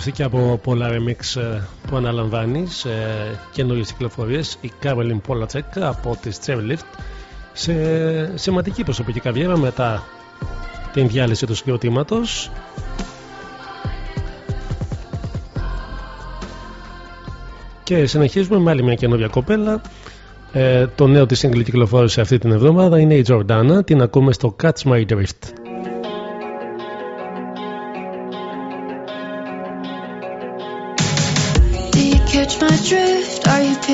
ενημερωθεί και από πολλά remix ε, που αναλαμβάνεις σε καινούριες κυκλοφορίες η Κάρολιν Πόλατσεκ από τη Lift σε σημαντική προσωπική καριέρα μετά την διάλυση του συγκροτήματος. Και συνεχίζουμε με άλλη μια καινούρια κοπέλα. Ε, το νέο της σύγκλι κυκλοφόρησε αυτή την εβδομάδα είναι η Τζορντάνα. Την ακούμε στο Catch My Drift. catch my drift? Are you?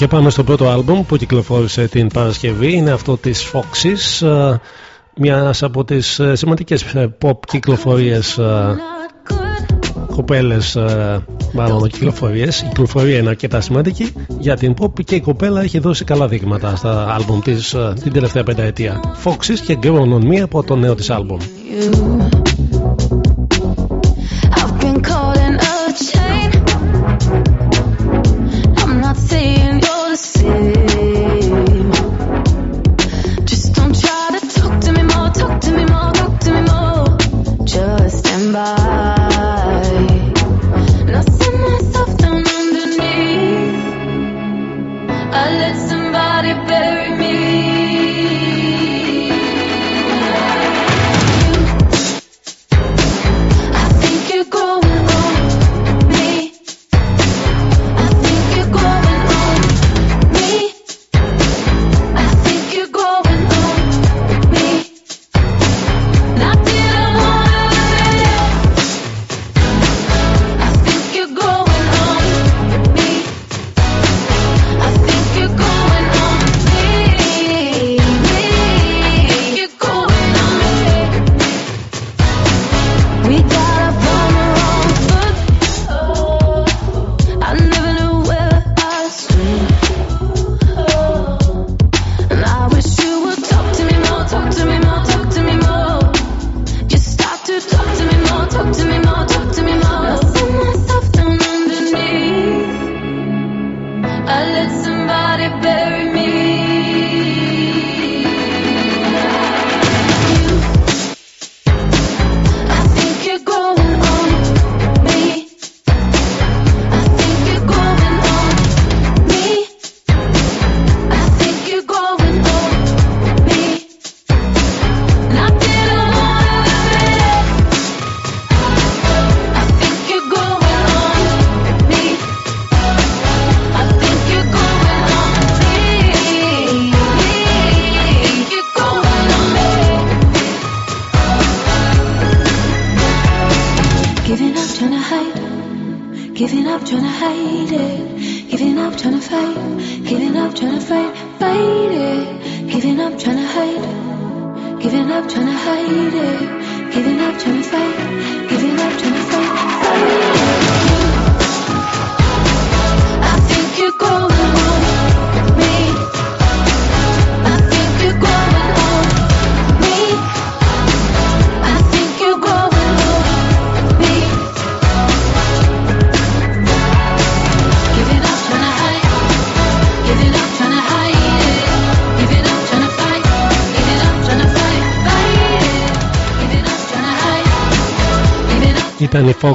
Λοιπόν, και πάμε στο πρώτο άλμπουμ που κυκλοφόρησε την Παρασκευή. Είναι αυτό της Foxys, ε, μιας από τις ε, σημαντικές ε, pop κυκλοφορίες κοπέλες μάλλον κυκλοφορίες. Η κυκλοφορία είναι αρκετά σημαντική για την pop και η κοπέλα έχει δώσει καλά δείγματα στα άλμπουμ της την τελευταία πενταετία. Foxys και Grown On Me από το νέο της άλμπουμ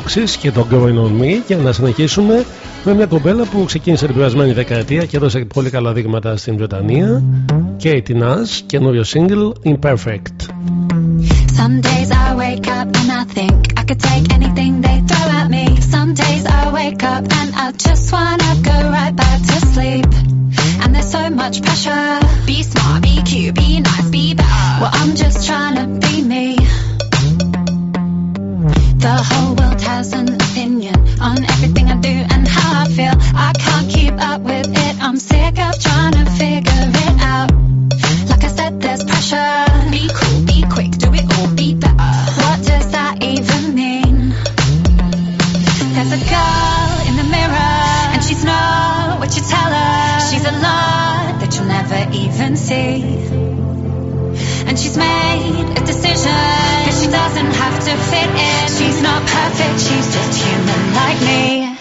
Foxes και το Going On Me και να συνεχίσουμε με μια κομπέλα που ξεκίνησε την περασμένη δεκαετία και έδωσε πολύ καλά δείγματα στην Βρετανία Katie Nash, καινούριο single Imperfect Some days I wake up and I think I could take anything they throw at me Some days I wake up and I just wanna go right back to sleep And there's so much pressure Be smart, be cute, be nice, be better Well I'm just trying to be me The whole world has an opinion on everything I do and how I feel. I can't keep up with it. I'm sick of trying to figure it out. Like I said, there's pressure. Be cool, be quick, do it all, be better. What does that even mean? There's a girl in the mirror, and she's not what you tell her. She's a lot that you'll never even see. And she's made a decision doesn't have to fit in. She's not perfect, she's just human like me.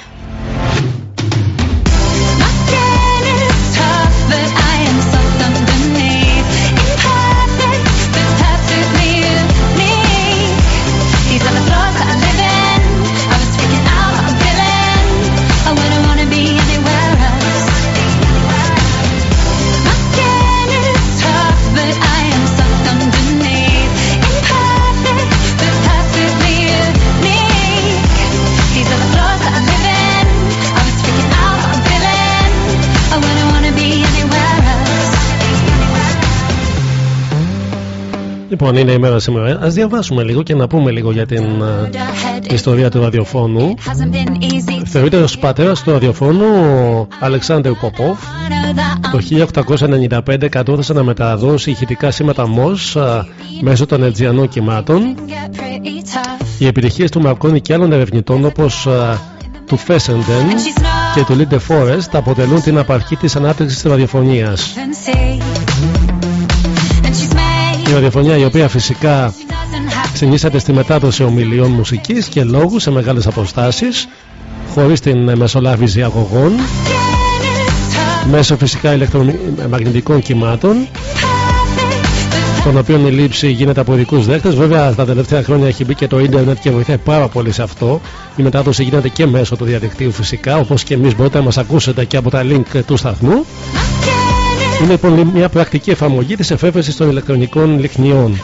Λοιπόν, είναι η μέρα σήμερα. Α διαβάσουμε λίγο και να πούμε λίγο για την uh, ιστορία του ραδιοφώνου. Θεωρείται ω πατέρας του ραδιοφώνου ο Αλεξάνδρου Ποπόφ. Το 1895 κατόρθωσε να μεταδώσει ηχητικά σήματα ΜΟΣ uh, μέσω των Ελτζιανών κυμάτων. Οι επιτυχίες του Μαρκόνι και άλλων ερευνητών όπως uh, του Φέσεντεν και του Λίντε Φόρεστ αποτελούν την απαρχή της ανάπτυξης της ραδιοφωνίας. Η ραδιοφωνία η οποία φυσικά συνίσταται στη μετάδοση ομιλιών μουσικής και λόγους σε μεγάλες αποστάσεις χωρίς την μεσολάβηση αγωγών μέσω φυσικά ηλεκτρομαγνητικών κυμάτων των οποίων η λήψη γίνεται από ειδικούς δέχτε. Βέβαια, τα τελευταία χρόνια έχει μπει και το ίντερνετ και βοηθάει πάρα πολύ σε αυτό. Η μετάδοση γίνεται και μέσω του διαδικτύου φυσικά, όπως και εμείς μπορείτε να μας ακούσετε και από τα link του σταθμού. Είναι λοιπόν μια πρακτική εφαρμογή της εφεύρεσης των ηλεκτρονικών λιχνιών.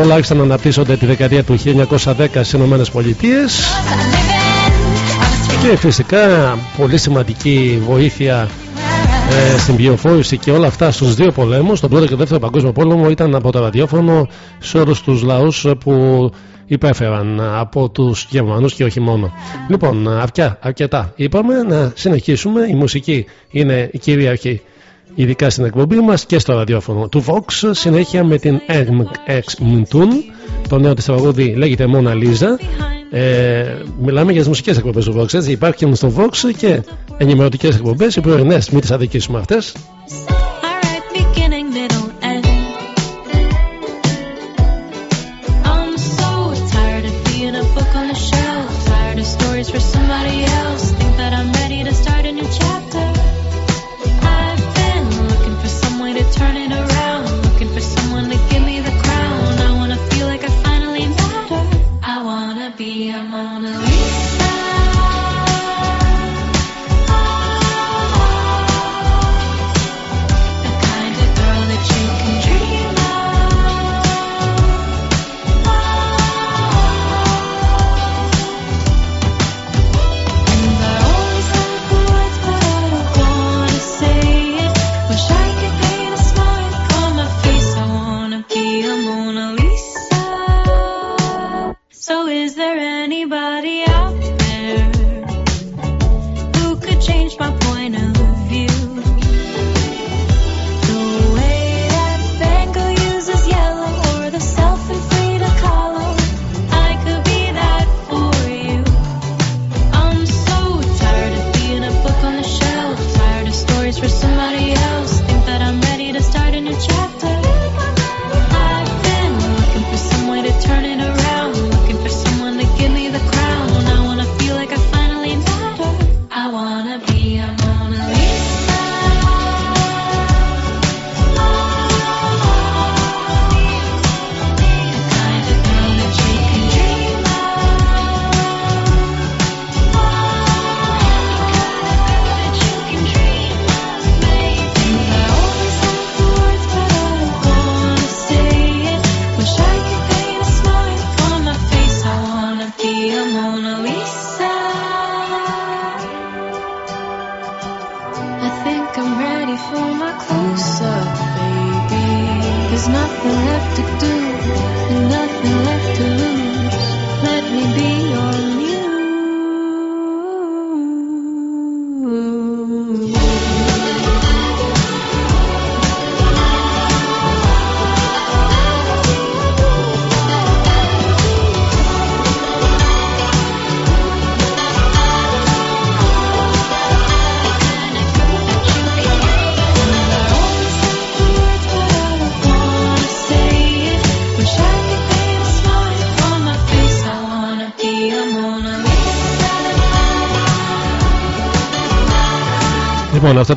Όλα άρχισαν να αναπτύσσονται τη δεκαετία του 1910 στις ΗΠΑ και φυσικά πολύ σημαντική βοήθεια ε, στην πληροφόρηση και όλα αυτά στους δύο πολέμους, τον πρώτο και τον δεύτερο παγκόσμιο πόλεμο ήταν από το ραδιόφωνο σε όλους τους λαούς που υπέφεραν από τους Γερμανούς και όχι μόνο. Λοιπόν, αρκετά, αρκετά είπαμε να συνεχίσουμε. Η μουσική είναι η κυρίαρχη ειδικά στην εκπομπή μας και στο ραδιόφωνο του Vox συνέχεια με την X Mintun το νέο της τραγούδι λέγεται Mona Lisa. Ε, μιλάμε για τις μουσικές εκπομπές του Vox έτσι. Υπάρχουν στο Vox και ενημερωτικές εκπομπές οι πρωινές μην τις αδικήσουμε αυτές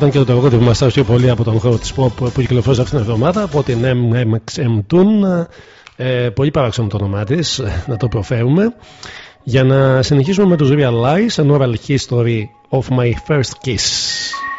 ήταν και το τραγούδι που μας άρεσε πολύ από τον χώρο της pop που κυκλοφόρησε αυτήν την εβδομάδα από την MXM Tune. Ε, πολύ παράξενο το όνομά της, να το προφέρουμε. Για να συνεχίσουμε με του Real Lies, an oral history of my first kiss.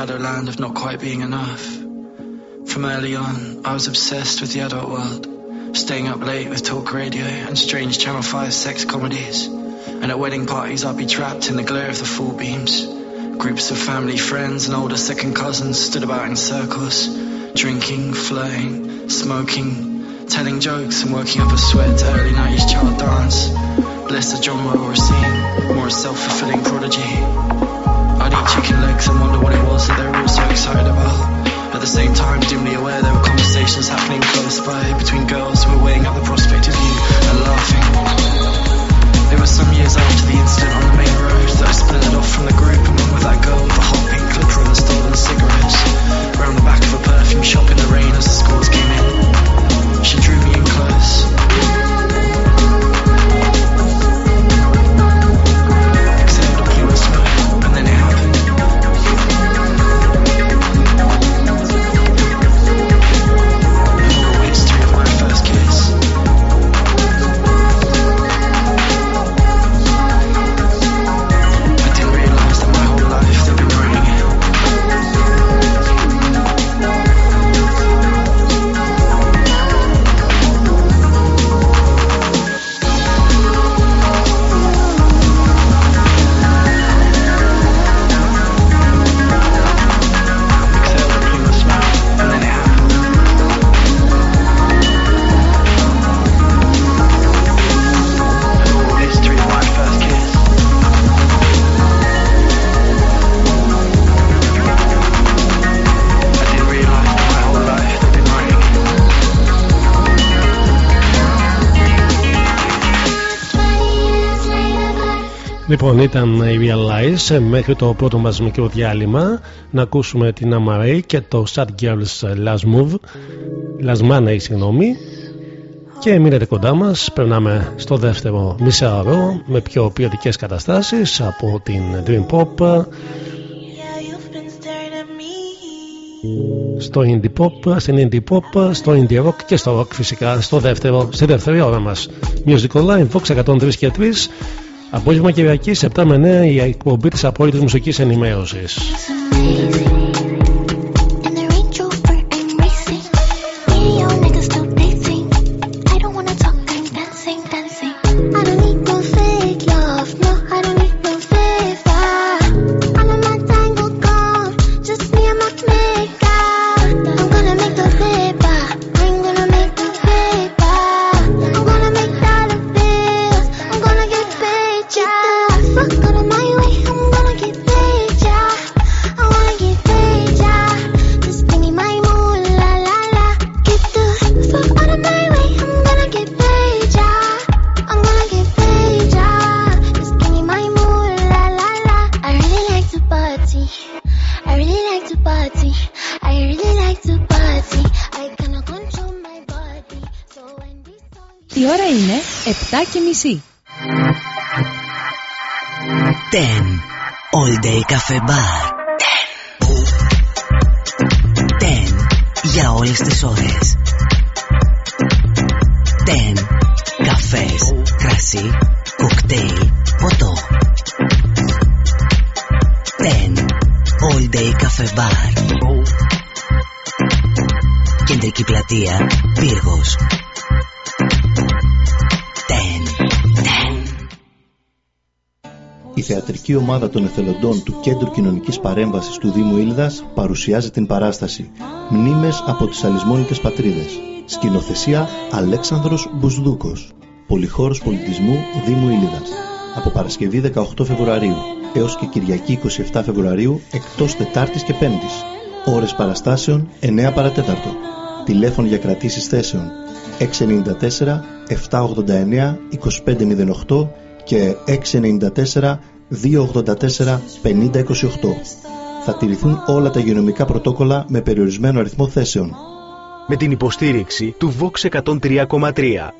Shadowland of not quite being enough. From early on, I was obsessed with the adult world, staying up late with talk radio and strange Channel 5 sex comedies. And at wedding parties, I'd be trapped in the glare of the full beams. Groups of family, friends, and older second cousins stood about in circles, drinking, flirting, smoking, telling jokes and working up a sweat to early 90s child dance. Less a genre or a scene, more a self-fulfilling prodigy. Chicken legs and wonder what it was that they were all so excited about. At the same time, dimly aware there were conversations happening close by between girls who were weighing up the prospect of you and laughing. It was some years after the incident on the main road that I splintered off from the group and went with that girl with the hot pink clipper and the stolen cigarettes. Round the back of a perfume shop in the rain as the scores came in. Λοιπόν, ήταν η Realize μέχρι το πρώτο μας μικρό διάλειμμα. Να ακούσουμε την Amaray και το Sad Girls Last Move. Last Money, συγγνώμη. Και μείνετε κοντά μας. Περνάμε στο δεύτερο μισάωρο με πιο ποιοτικές καταστάσεις από την Dream Pop. Yeah, you've been staring at me. στο Indie Pop, στην Indie Pop, στο Indie Rock και στο Rock φυσικά στο δεύτερο, στη δεύτερη ώρα μας. Music Online, Vox 103 και 3 Απόγευμα Κυριακή 7 με 9 η εκπομπή της απόλυτης μουσικής ενημέρωσης 7 και μισή. 10. All Day Cafe Bar. 10. 10. Για όλες τις ώρες. 10. Καφές, κρασί, κοκτέιλ, ποτό. 10. All Day Cafe Bar. Κεντρική πλατεία, Η θεατρική ομάδα των εθελοντών του Κέντρου Κοινωνικής Παρέμβασης του Δήμου Ήλδας παρουσιάζει την παράσταση «Μνήμες από τις αλυσμόνικες πατρίδες». Σκηνοθεσία Αλέξανδρος Μπουσδούκος. Πολυχώρος Πολιτισμού Δήμου Ήλδας. Από Παρασκευή 18 Φεβρουαρίου έως και Κυριακή 27 Φεβρουαρίου εκτός Τετάρτης και Πέμπτης. Ώρες παραστάσεων 9 παρατέταρτο. Τηλέφωνο για κρατήσεις θέσεων 694 789 2508 και 694 284 5028. Θα τηρηθούν όλα τα υγειονομικά πρωτόκολλα με περιορισμένο αριθμό θέσεων. Με την υποστήριξη του Vox 103,3.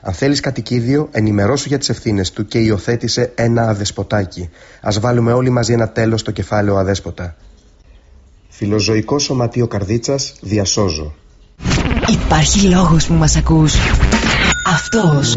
Αν θέλεις κατοικίδιο, ενημερώσου για τις ευθύνες του και υιοθέτησε ένα αδεσποτάκι. Α βάλουμε όλοι μαζί ένα τέλος στο κεφάλαιο αδέσποτα. Φιλοζωικό Σωματείο Καρδίτσας, διασώζω. Υπάρχει λόγος που μας ακούς. Αυτός.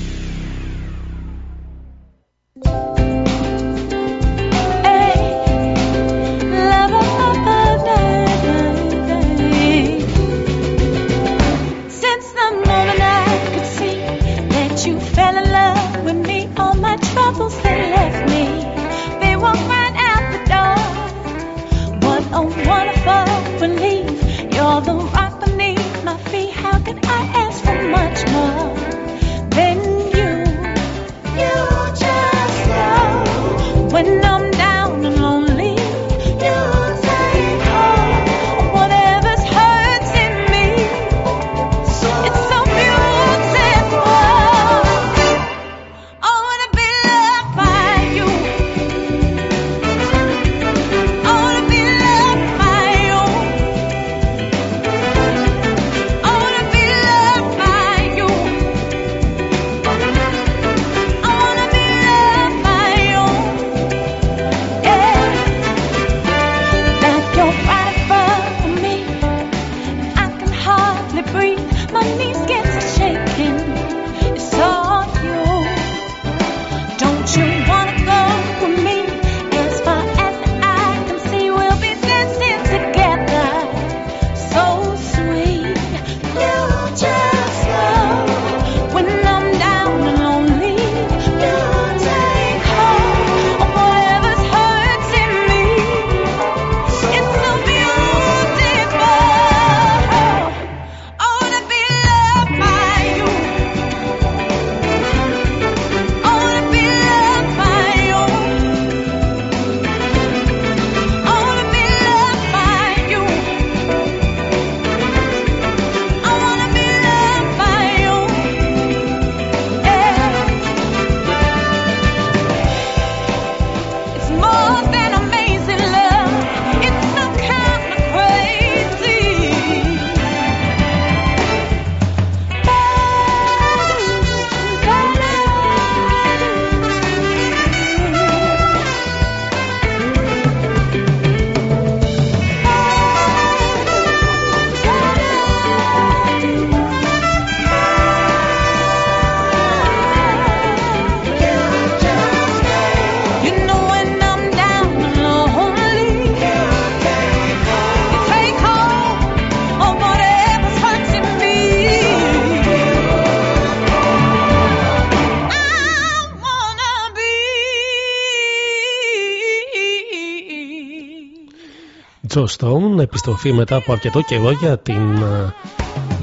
Stone, επιστροφή μετά από αρκετό καιρό για την ε,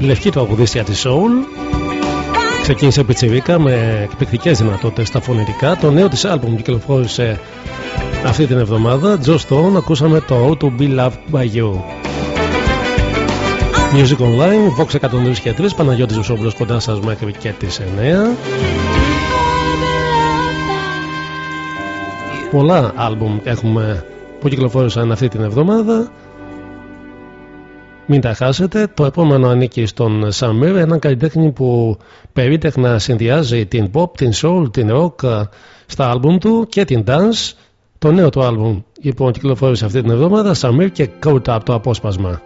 λευκή τραγουδίστρια της Soul. Ξεκίνησε πιτσιρίκα με εκπληκτικές δυνατότητες στα φωνητικά. Το νέο της άλμπουμ κυκλοφόρησε αυτή την εβδομάδα. Joe Stone, ακούσαμε το How to Be Loved by You. Music Online, Vox 103 και 3, Παναγιώτης Βουσόμπλος κοντά σας μέχρι και τις 9. Πολλά άλμπουμ έχουμε που κυκλοφόρησαν αυτή την εβδομάδα. Μην τα χάσετε. Το επόμενο ανήκει στον Summer, έναν καλλιτέχνη που περίτεχνα συνδυάζει την pop, την soul, την rock στα άλμπουμ του και την dance. Το νέο του άλμπουμ λοιπόν κυκλοφόρησε αυτή την εβδομάδα, Summer και Caught Up το απόσπασμα.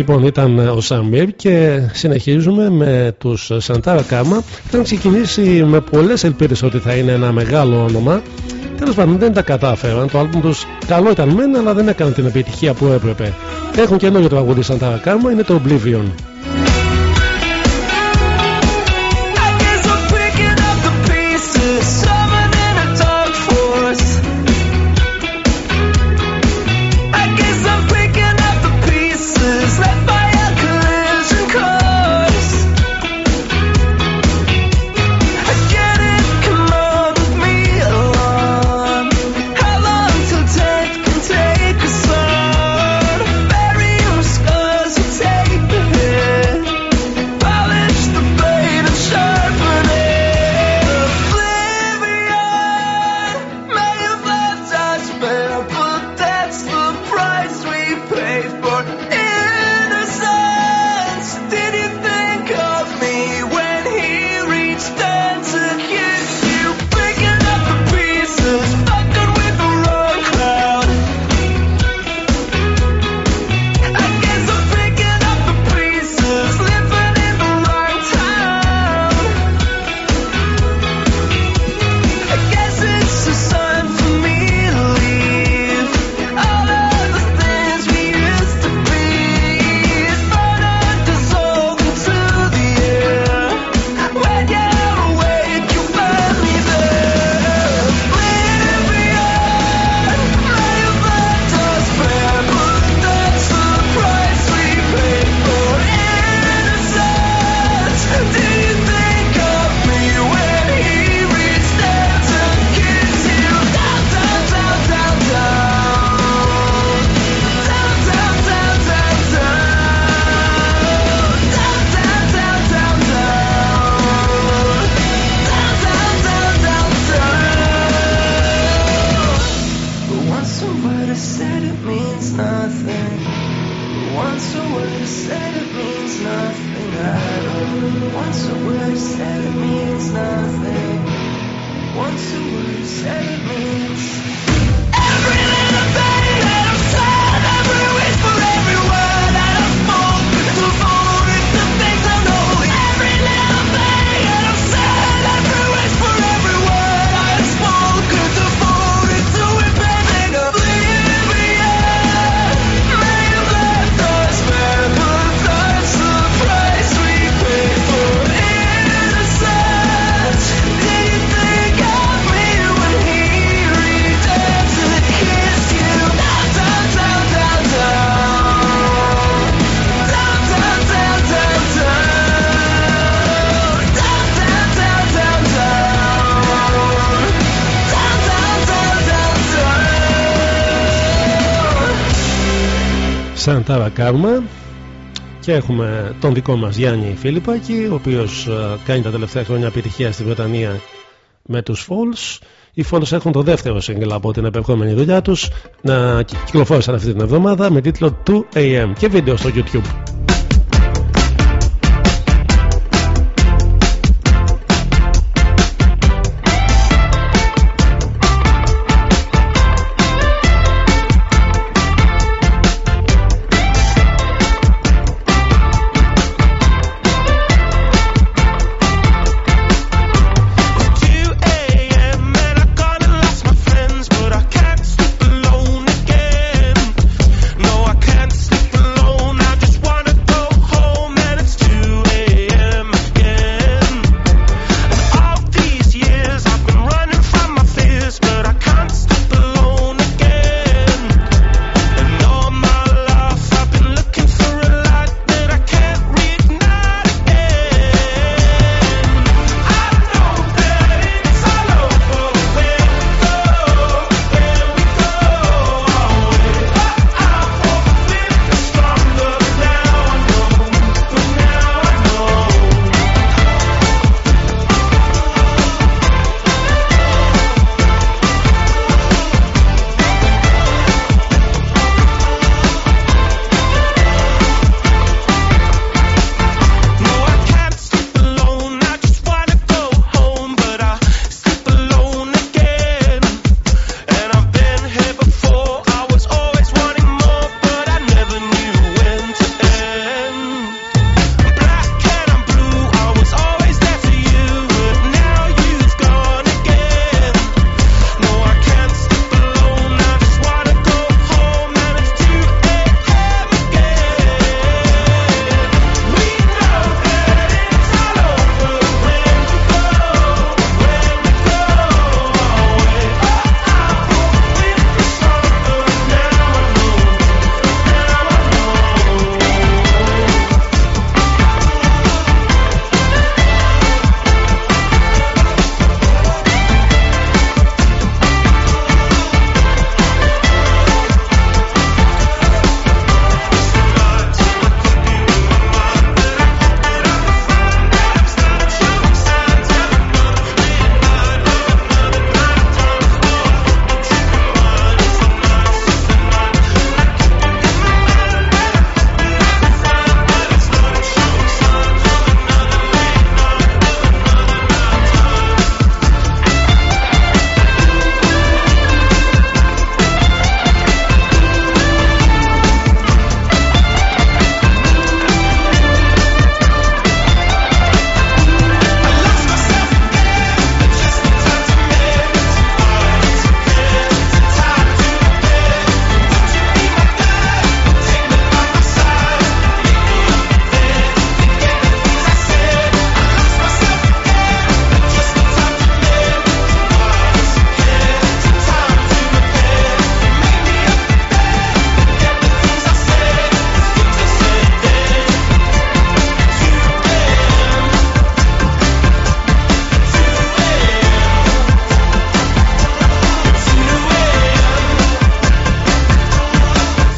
Λοιπόν, ήταν ο Σαμίρ και συνεχίζουμε με τους Σαντάρα Κάμα. Ήταν ξεκινήσει με πολλές ελπίδες ότι θα είναι ένα μεγάλο όνομα. Τέλος πάντων δεν τα κατάφεραν. Το άλμπουμ τους καλό ήταν μένα, αλλά δεν έκανε την επιτυχία που έπρεπε. Έχουν καινούργιο τραγούδι Σαντάρα Κάμα, είναι το Oblivion. Σαντάρα Κάρμα και έχουμε τον δικό μας Γιάννη Φίλιππακη ο οποίος ε, κάνει τα τελευταία χρόνια επιτυχία στη Βρετανία με τους Falls οι Falls έχουν το δεύτερο σύγκλα από την επερχόμενη δουλειά τους να κυκλοφόρησαν αυτή την εβδομάδα με τίτλο 2AM και βίντεο στο YouTube.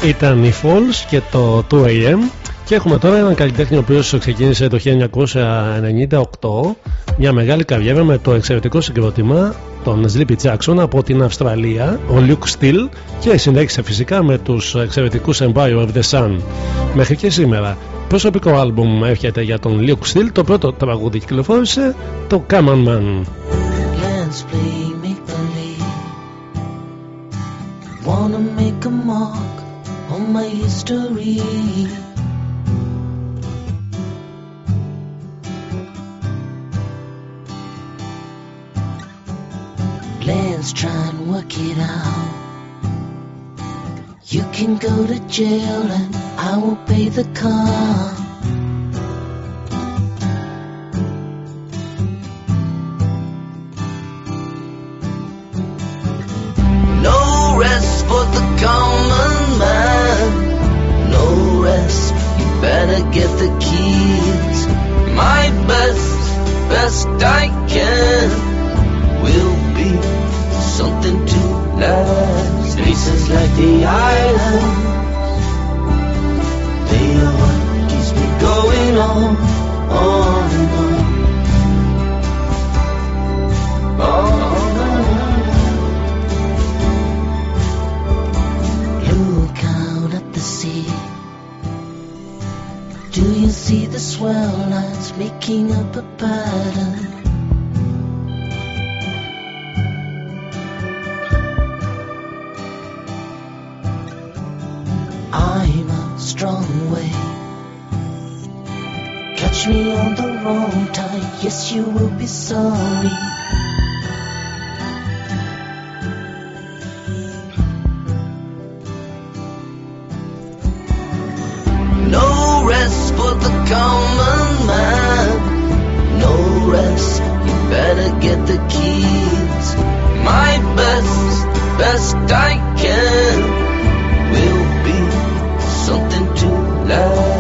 ήταν η Falls και το 2AM και έχουμε τώρα έναν καλλιτέχνη ο οποίος ξεκίνησε το 1998 μια μεγάλη καριέρα με το εξαιρετικό συγκρότημα των Sleepy Jackson από την Αυστραλία, ο Luke Steele και συνέχισε φυσικά με τους εξαιρετικούς Empire of the Sun. Μέχρι και σήμερα. Προσωπικό άλμπουμ έρχεται για τον Luke Steele, το πρώτο τραγούδι κυκλοφόρησε το Common Man. wanna make a mark on my history. Let's try and work it out. You can go to jail and I will pay the car. Better get the keys. My best, best I can will be something to last. Places like the islands, they are what keeps me going on, on see the swell lines making up a pattern? I'm a strong wave. Catch me on the wrong tide, yes, you will be sorry. mistaken, will be something to love.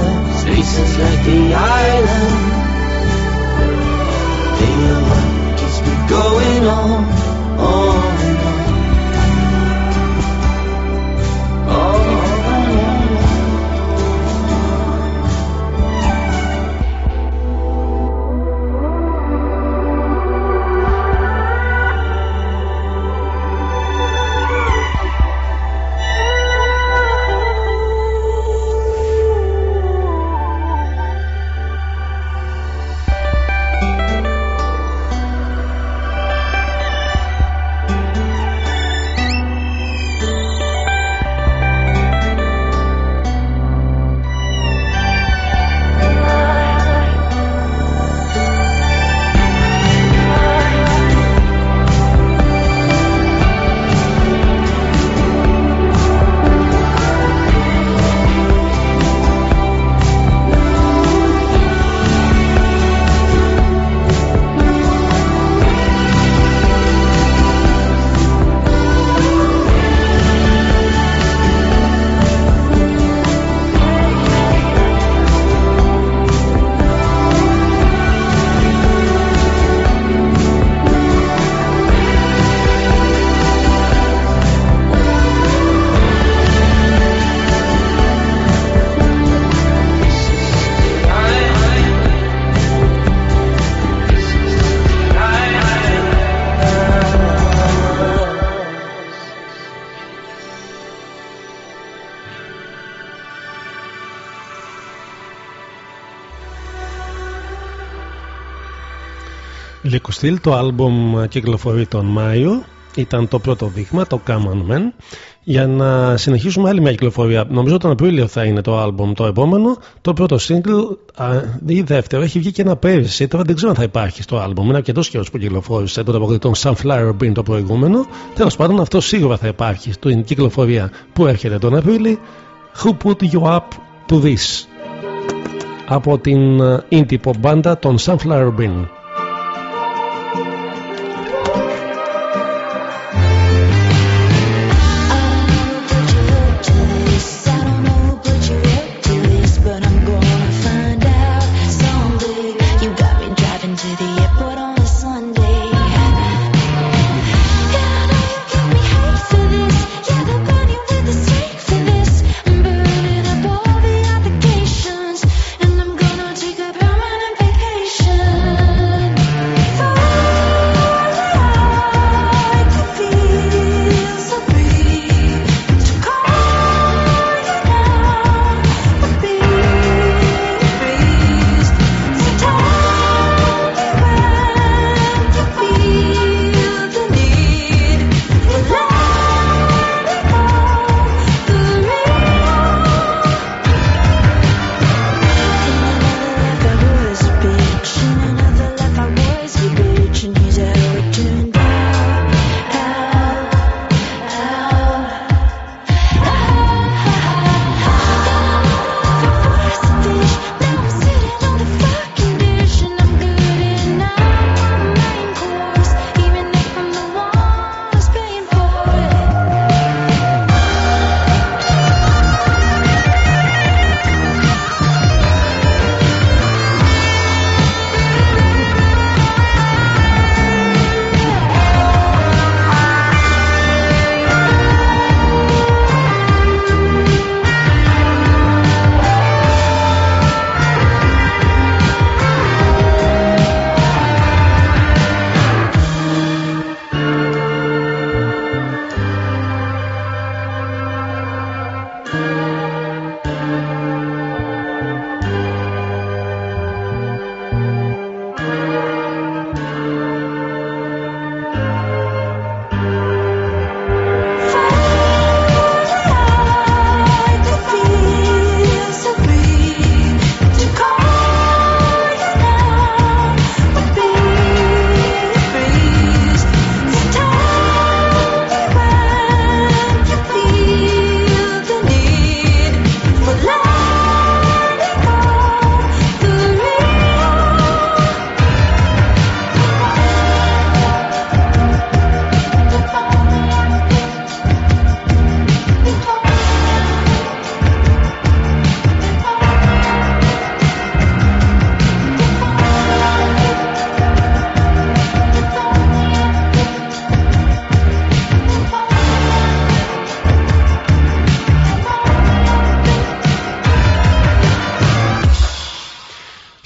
Λίκο Στυλ, το άλμπουμ κυκλοφορεί τον Μάιο. Ήταν το πρώτο δείγμα, το Come On Man. Για να συνεχίσουμε άλλη μια κυκλοφορία. Νομίζω τον Απρίλιο θα είναι το άλμπουμ το επόμενο. Το πρώτο single ή δεύτερο έχει βγει και ένα πέρυσι. Τώρα δεν ξέρω αν θα υπάρχει στο άλμπουμ. Είναι αρκετός καιρός που κυκλοφόρησε το τραγούδι των Sunflower Bean το προηγούμενο. Τέλος πάντων αυτό σίγουρα θα υπάρχει στην κυκλοφορία που έρχεται τον Απρίλιο. Who put you up to this? Από την indie pop μπάντα των Sunflower Bean.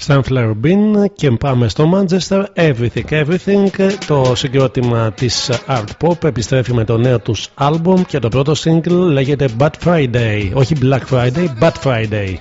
Sunflower Bean και πάμε στο Manchester Everything Everything το συγκρότημα της Art Pop επιστρέφει με το νέο τους άλμπομ και το πρώτο single λέγεται Bad Friday όχι Black Friday, Bad Friday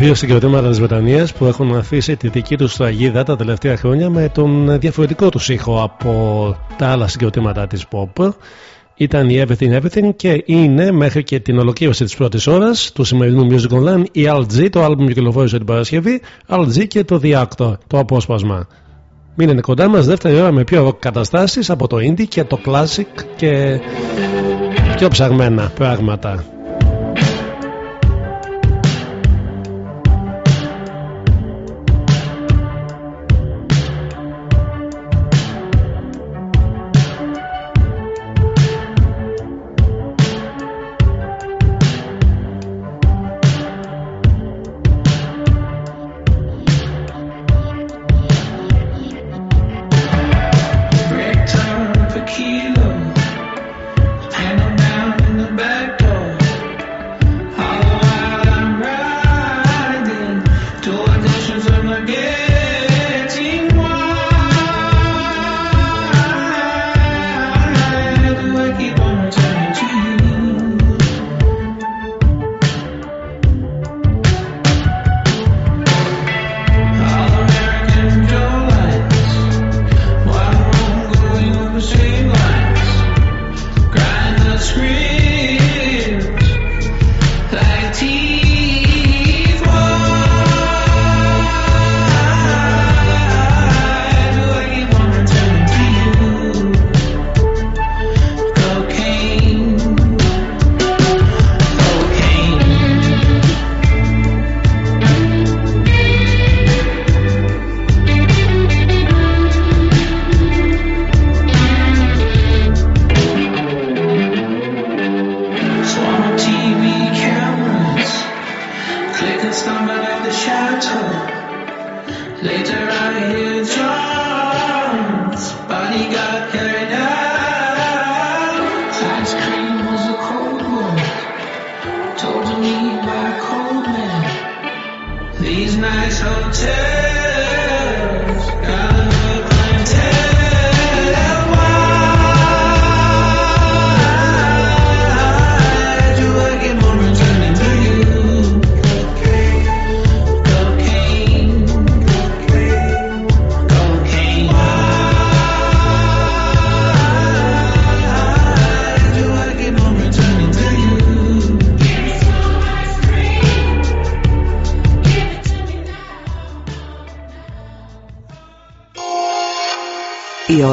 δύο συγκροτήματα της Βρετανίας που έχουν αφήσει τη δική τους φραγίδα τα τελευταία χρόνια με τον διαφορετικό τους ήχο από τα άλλα συγκροτήματα της Pop. Ήταν η Everything Everything και είναι μέχρι και την ολοκλήρωση της πρώτης ώρας του σημερινού Music Online η LG, το album κυκλοφόρησε την Παρασκευή, LG και το The Actor, το απόσπασμα. Μείνετε κοντά μας, δεύτερη ώρα με πιο καταστάσεις από το indie και το classic και πιο ψαγμένα πράγματα.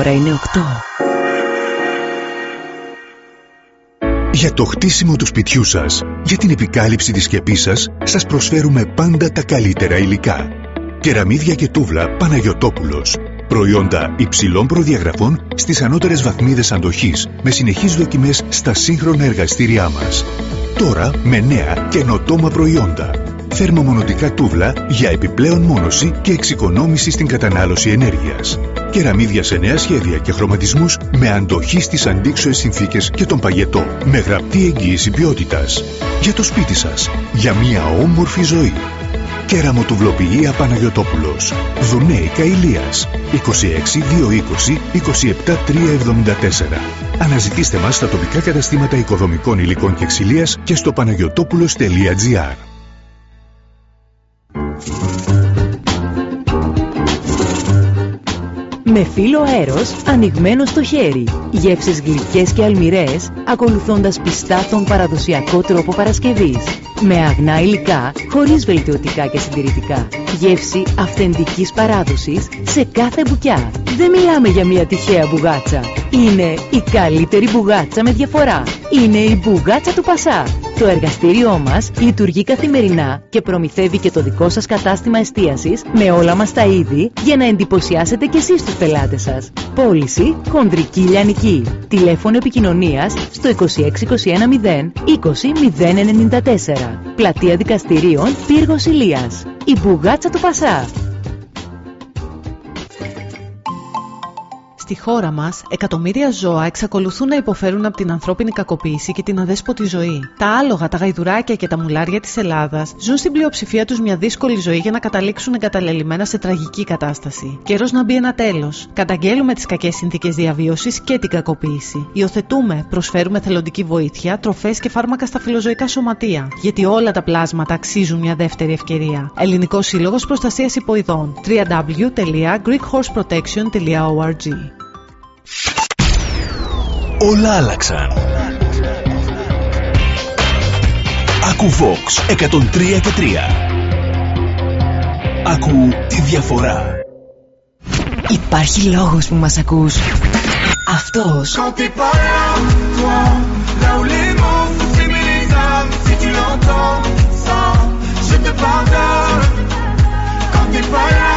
Ώρα είναι 8. Για το χτίσιμο του σπιτιού σας, για την επικάλυψη της σκεπής σας, σας προσφέρουμε πάντα τα καλύτερα υλικά. Κεραμίδια και τούβλα Παναγιωτόπουλος. Προϊόντα υψηλών προδιαγραφών στις ανώτερες βαθμίδες αντοχής, με συνεχείς δοκιμές στα σύγχρονα εργαστήριά μας. Τώρα με νέα καινοτόμα προϊόντα. Θερμομονωτικά τούβλα για επιπλέον μόνωση και εξοικονόμηση στην κατανάλωση ενέργειας. Κεραμίδια σε νέα σχέδια και χρωματισμούς με αντοχή στις αντίξωες συνθήκες και τον παγετό. Με γραπτή εγγύηση ποιότητας. Για το σπίτι σας. Για μια όμορφη ζωή. Κεραμοτουβλοποιία Παναγιωτόπουλος. Δουνέικα Ηλίας. 26 220 27 374. Αναζητήστε μας στα τοπικά καταστήματα οικοδομικών υλικών και ξυλίας και στο παναγιωτόπουλος.gr. Με φύλλο αέρος ανοιγμένο στο χέρι. Γεύσεις γλυκές και αλμυρές, ακολουθώντας πιστά τον παραδοσιακό τρόπο παρασκευής. Με αγνά υλικά, χωρίς βελτιωτικά και συντηρητικά. Γεύση αυθεντικής παράδοσης σε κάθε μπουκιά. Δεν μιλάμε για μια τυχαία μπουγάτσα. Είναι η καλύτερη μπουγάτσα με διαφορά. Είναι η μπουγάτσα του Πασά. Το εργαστήριό μας λειτουργεί καθημερινά και προμηθεύει και το δικό σας κατάστημα εστίασης με όλα μας τα είδη για να εντυπωσιάσετε και εσείς τους πελάτες σας. Πώληση χονδρική λιανική. Τηλέφωνο επικοινωνίας στο 26210 20094. Πλατεία δικαστηρίων Πύργος Ηλίας. Η μπουγάτσα του Πασά. Στη χώρα μας, εκατομμύρια ζώα εξακολουθούν να υποφέρουν από την ανθρώπινη κακοποίηση και την αδέσποτη ζωή. Τα άλογα, τα γαϊδουράκια και τα μουλάρια της Ελλάδας ζουν στην πλειοψηφία τους μια δύσκολη ζωή για να καταλήξουν εγκαταλελειμμένα σε τραγική κατάσταση. Καιρός να μπει ένα τέλος. Καταγγέλουμε τις κακές συνθήκες διαβίωσης και την κακοποίηση. Υιοθετούμε, προσφέρουμε θελοντική βοήθεια, τροφές και φάρμακα στα φιλοζωικά σωματεία. Γιατί όλα τα πλάσματα αξίζουν μια δεύτερη ευκαιρία. Ελληνικός Σύλλογος Προστασίας Υποειδών. www.greekhorseprotection.org Όλα άλλαξαν. Ακού Vox 103 και Ακού τη διαφορά. Υπάρχει λόγος που μας ακούς. Αυτός. Quand tu parles.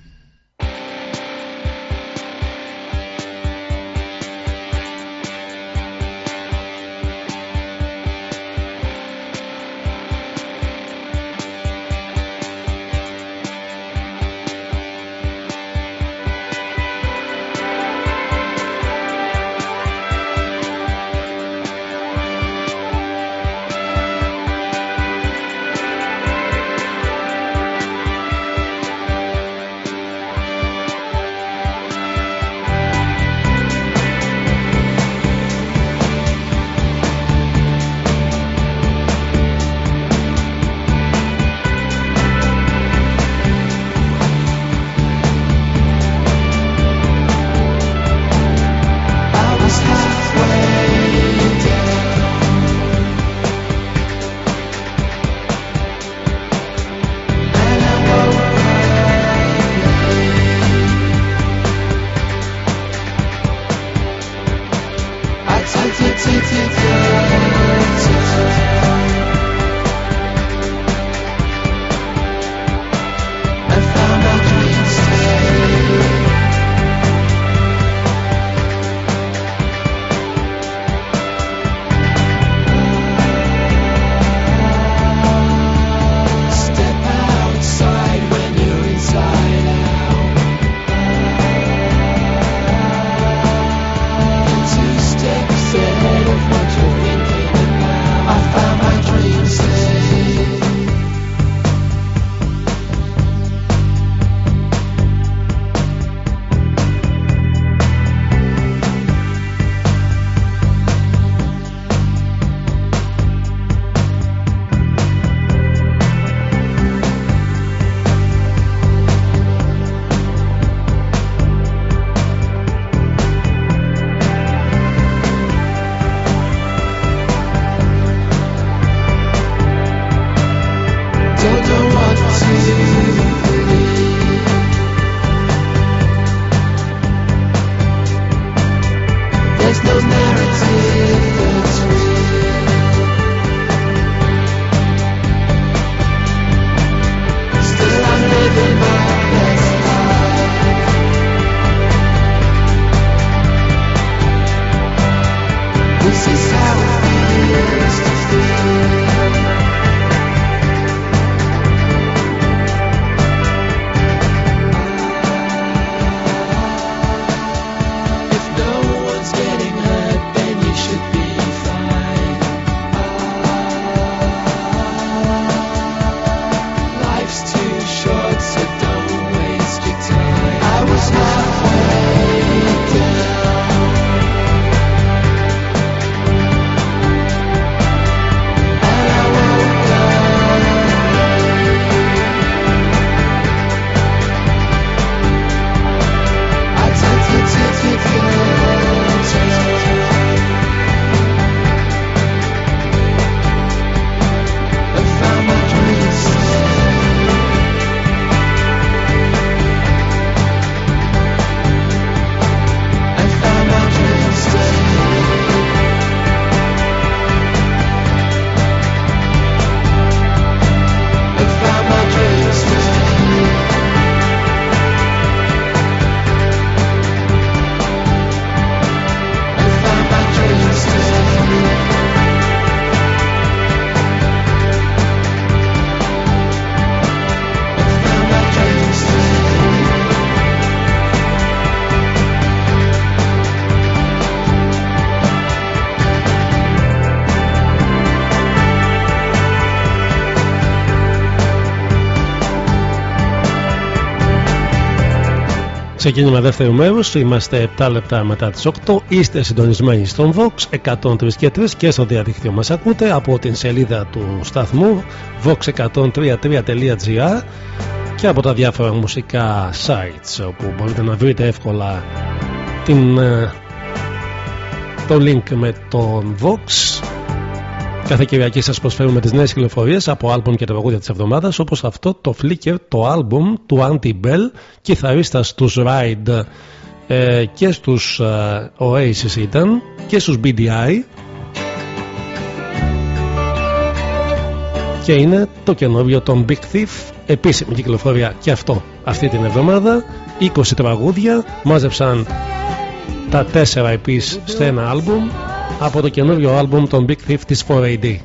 Ξεκίνημα δεύτερο μέρο. Είμαστε 7 λεπτά μετά τις 8. Είστε συντονισμένοι στον Vox 103 και 3 και στο διαδίκτυο μας ακούτε από την σελίδα του σταθμού vox103.gr και από τα διάφορα μουσικά sites όπου μπορείτε να βρείτε εύκολα την, ε, το link με τον Vox Κάθε Κυριακή σας προσφέρουμε τις νέες κυκλοφορίες από άλμπουμ και τραγούδια της εβδομάδας όπως αυτό το Flicker, το άλμπουμ του Anti Bell κιθαρίστας στους Ride ε, και στους ε, Oasis ήταν και στους BDI και είναι το καινούριο των Big Thief επίσημη κυκλοφορία και αυτό αυτή την εβδομάδα. 20 τραγούδια μάζεψαν τα 4 EPs σε ένα άλμπουμ από το καινούριο άλμπουμ των Big Thief της 4AD.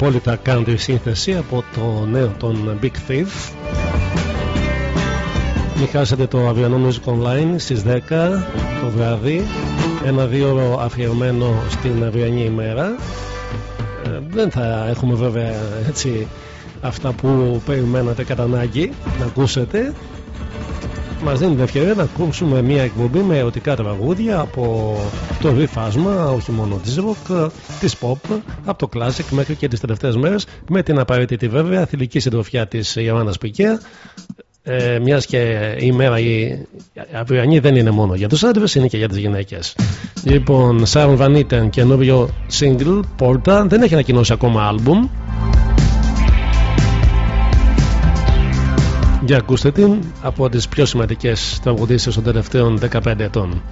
Απόλυτα country σύνθεση από το νέο των Big Thief. Μην χάσετε το αυριανό Music Online στις 10 το βράδυ. Ένα δύο ώρο αφιερωμένο στην αυριανή ημέρα. Ε, δεν θα έχουμε βέβαια έτσι αυτά που περιμένατε κατά ανάγκη να ακούσετε. Μας δίνει την ευκαιρία να ακούσουμε μια εκπομπή με ερωτικά τραγούδια από το ευρύ φάσμα, όχι μόνο της rock, της pop, από το classic μέχρι και τις τελευταίες μέρες με την απαραίτητη βέβαια θηλυκή συντροφιά της Ιωάννας Πικέα ε, μιας και η μέρα η αυριανή δεν είναι μόνο για τους άντρες είναι και για τις γυναίκες. Λοιπόν Σάρων Βανίτεν καινούριο single Porta δεν έχει ανακοινώσει ακόμα άλμπουμ. Για ακούστε την από τις πιο σημαντικές τραγουδίστες των τελευταίων 15 ετών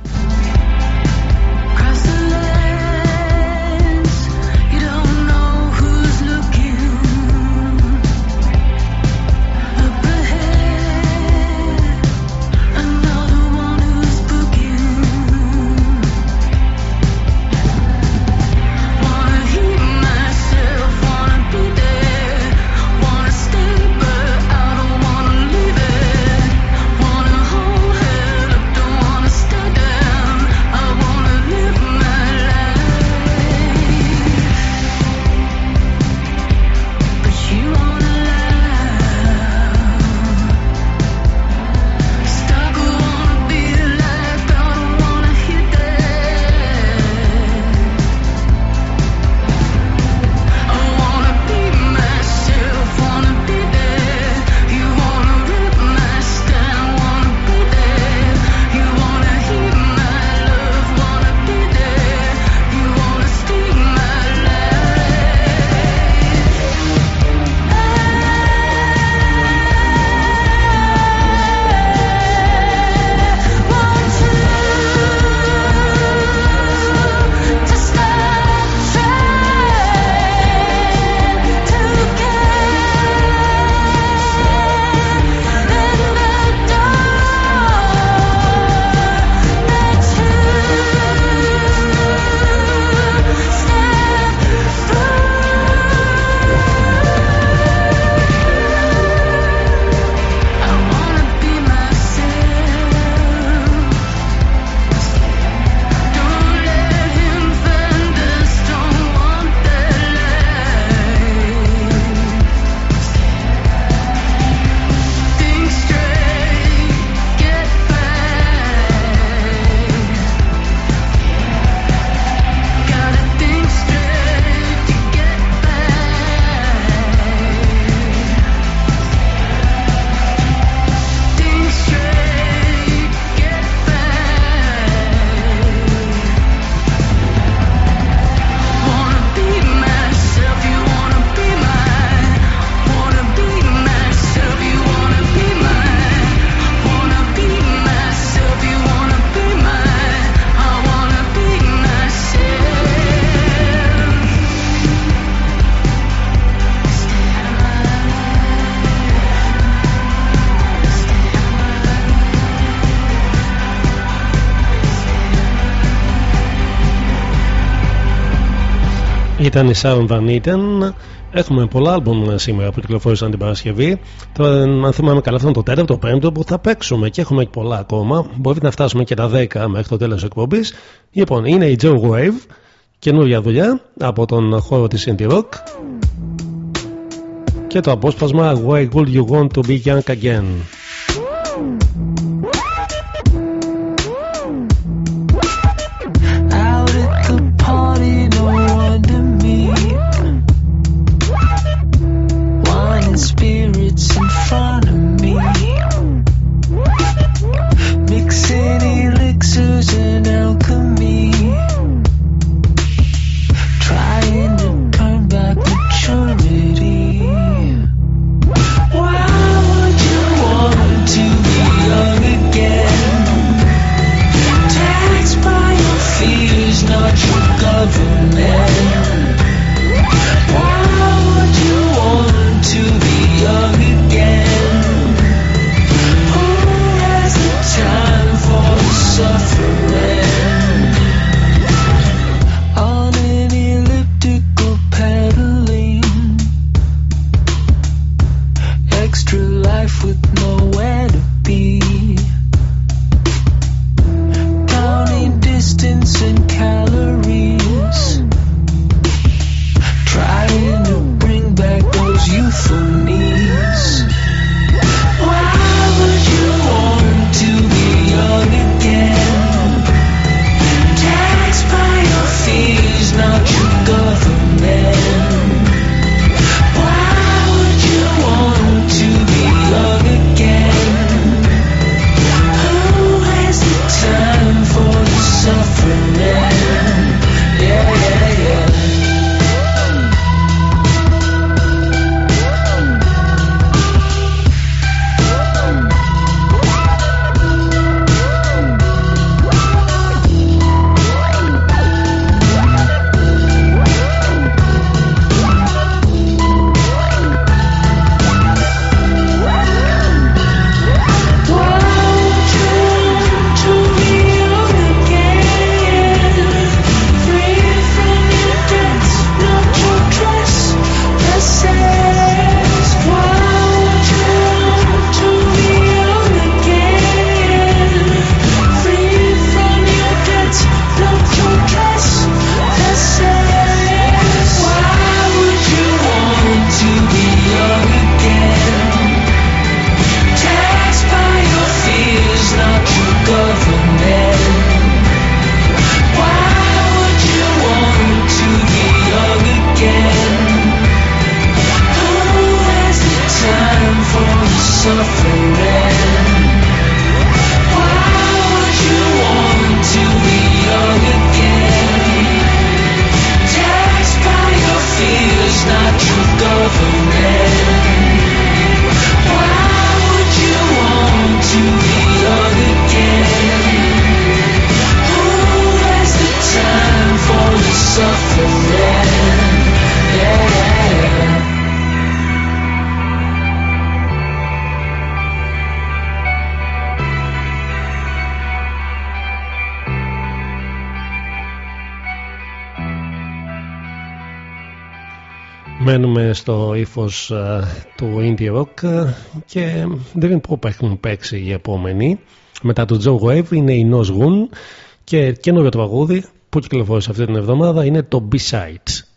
Ήταν η Sharon Van Eaton. Έχουμε πολλά άλμπουμ σήμερα που κυκλοφόρησαν την Παρασκευή. Τώρα, αν θυμάμαι καλά, αυτό είναι το τέταρτο, το πέμπτο που θα παίξουμε και έχουμε πολλά ακόμα. Μπορεί να φτάσουμε και τα 10 μέχρι το τέλος της εκπομπής. Λοιπόν, είναι η Joe Wave, καινούργια δουλειά από τον χώρο της Indie Rock. Και το απόσπασμα Why Would You Want to Be Young Again; extraordinaire. Στο ύφος του indie rock ε, και Dream Pop έχουν παίξει οι επόμενοι. Μετά του Joe Wave είναι η Nose Goon και καινούριο τραγούδι που κυκλοφόρησε αυτή την εβδομάδα είναι το B-Sides.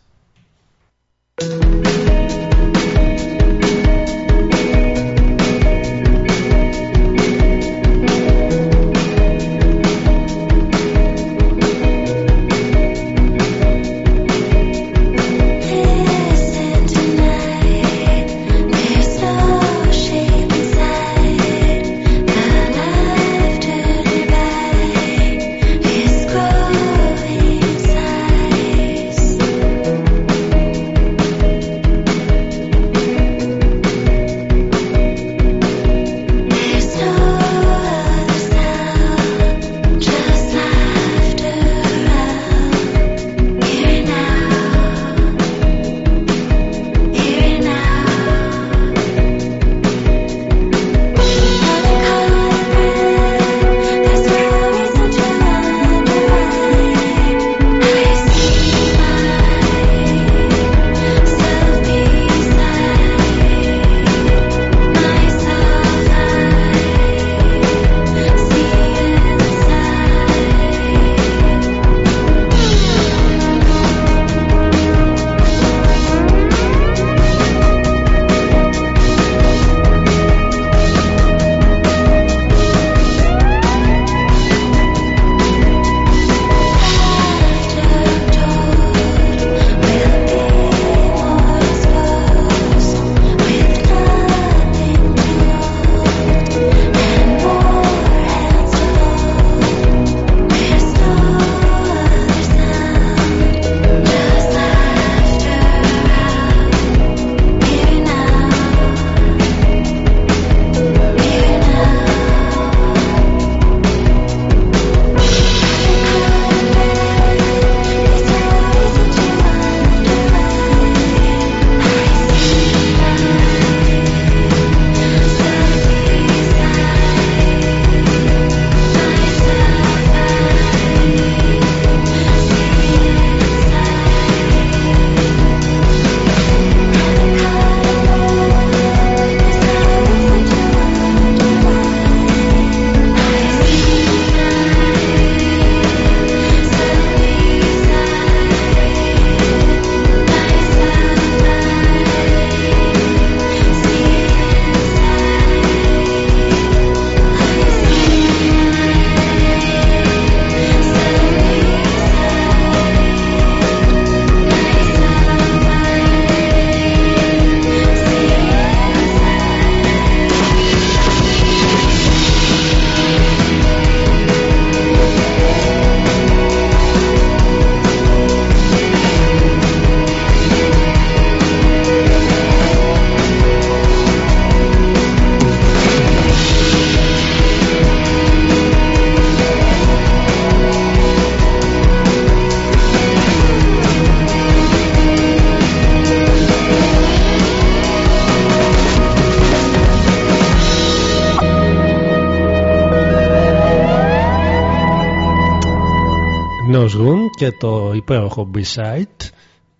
Και το υπέροχο B-Side.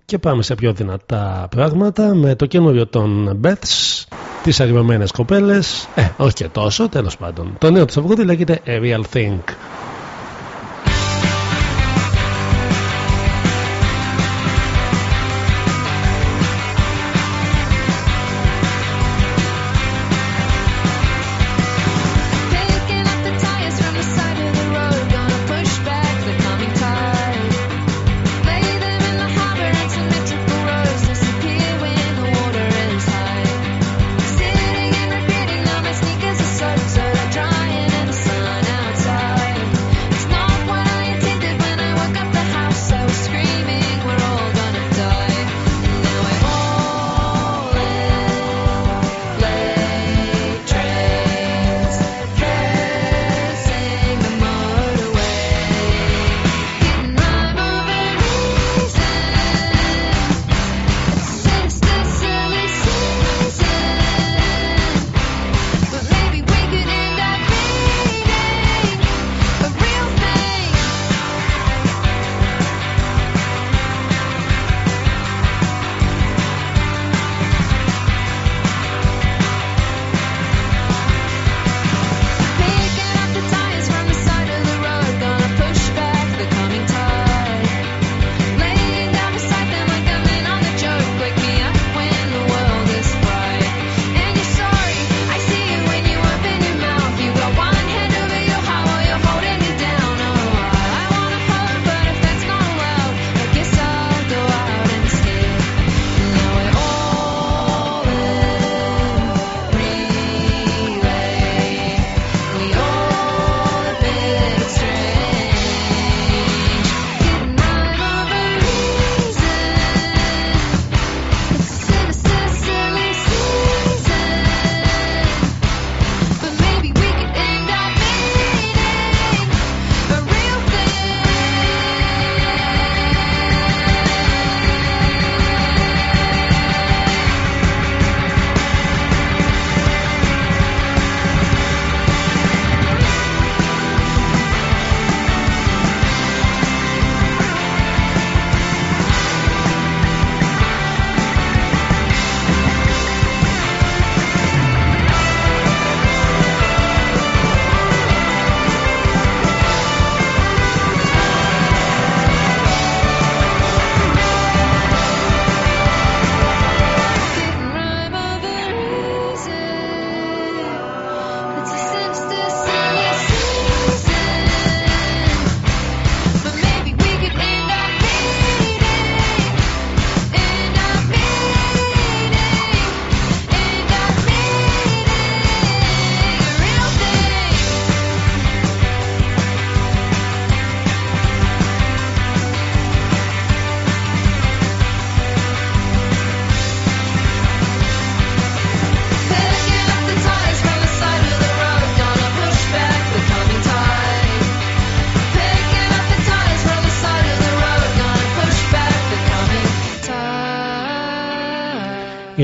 Και πάμε σε πιο δυνατά πράγματα με το καινούριο των Beths τις αγαπημένες κοπέλες. Ε, όχι και τόσο, τέλος πάντων. Το νέο τους τραγούδι λέγεται A Real Thing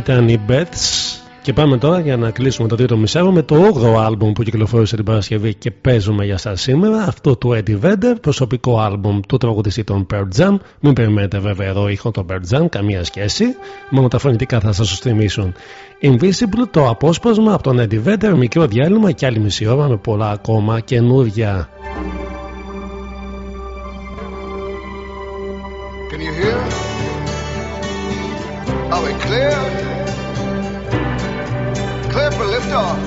Ήταν οι Beths και πάμε τώρα για να κλείσουμε το τρίτο μισάρο με το 8ο άλμπουμ που κυκλοφόρησε την Παρασκευή και παίζουμε για σας σήμερα. Αυτό του Eddie Vedder, προσωπικό άλμπουμ του τραγουδιστή των Pearl Jam. Μην περιμένετε βέβαια εδώ ήχο των Pearl Jam, καμία σχέση. Μόνο τα φωνητικά θα σας το θυμίσουν. Invisible, το απόσπασμα από τον Eddie Vedder, μικρό διάλειμμα και άλλη μισή ώρα με πολλά ακόμα καινούργια. Can you hear? Are we clear? For liftoff.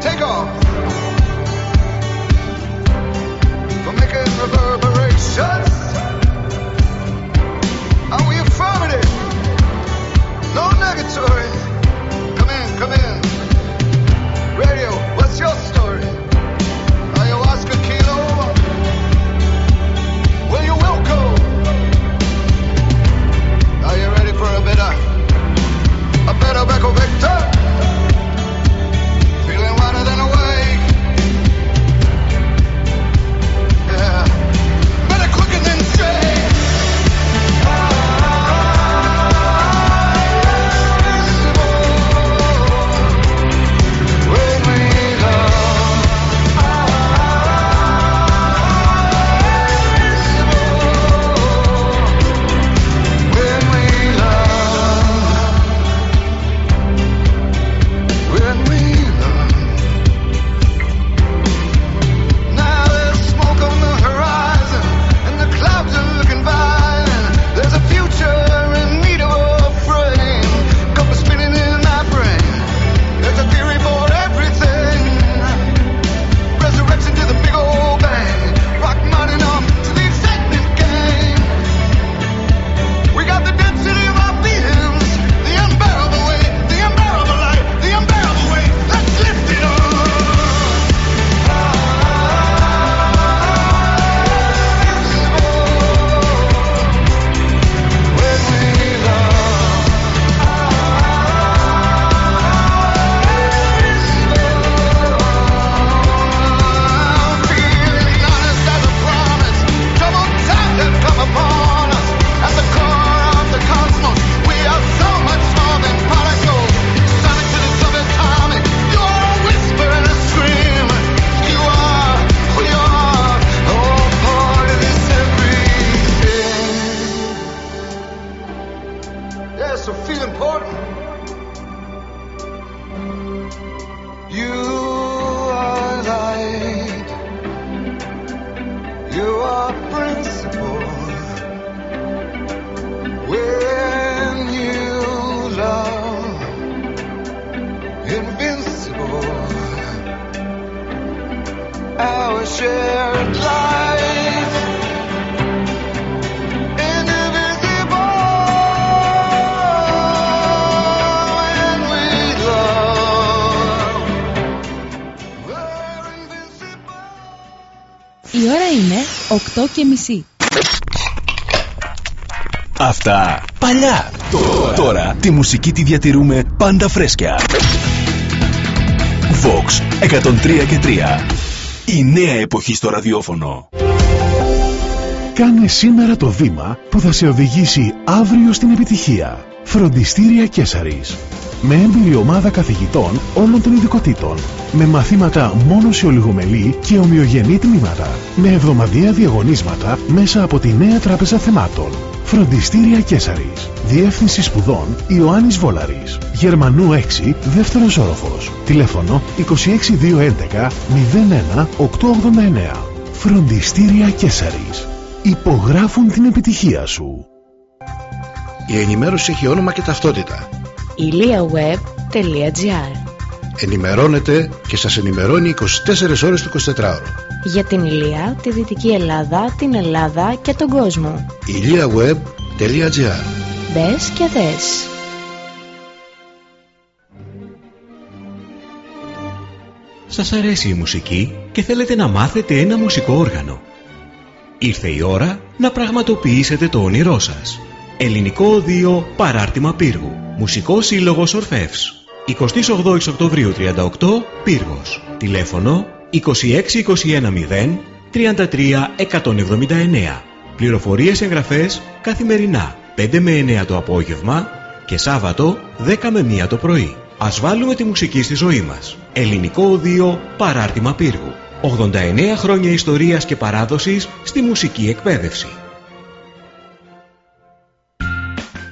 Take off. For making reverberations. Are we affirmative? No negatory. Come in, come in. Radio, what's your story? Και μισή. Αυτά παλιά. Τώρα, τώρα τη μουσική τη διατηρούμε πάντα φρέσκια. Vox 103 και 3. Η νέα εποχή στο ραδιόφωνο. Κάνε σήμερα το βήμα που θα σε οδηγήσει αύριο στην επιτυχία. Φροντιστήρια Κέσαρης. Με έμπειρη ομάδα καθηγητών όλων των ειδικοτήτων. Με μαθήματα μόνο σε ολιγομελή και ομοιογενή τμήματα. Με εβδομαδιαία διαγωνίσματα μέσα από τη νέα τράπεζα θεμάτων. Φροντιστήρια Κέσαρης. Διεύθυνση σπουδών Ιωάννης Βόλαρης. Γερμανού 6, δεύτερος όροφος. Τηλέφωνο 26211 01 889. Φροντιστήρια Κέσαρης. Υπογράφουν την επιτυχία σου. Η ενημέρωση έχει όνομα και ταυτότητα. iliaweb.gr Ενημερώνετε και σας ενημερώνει 24 ώρες το 24ωρο. Για την Ηλία, τη Δυτική Ελλάδα, την Ελλάδα και τον κόσμο. iliaweb.gr Μπες και δες. Σας αρέσει η μουσική και θέλετε να μάθετε ένα μουσικό όργανο; Ήρθε η ώρα να πραγματοποιήσετε το όνειρό σας. Ελληνικό Οδείο Παράρτημα Πύργου. Μουσικό Σύλλογος Ορφεύς. 28 Οκτωβρίου 38 Πύργος. Τηλέφωνο 26210 33 179. Πληροφορίες εγγραφές καθημερινά 5 με 9 το απόγευμα Και Σάββατο 10 με 1 το πρωί. Ας βάλουμε τη μουσική στη ζωή μας. Ελληνικό Οδείο Παράρτημα Πύργου. 89 χρόνια ιστορίας και παράδοσης στη μουσική εκπαίδευση.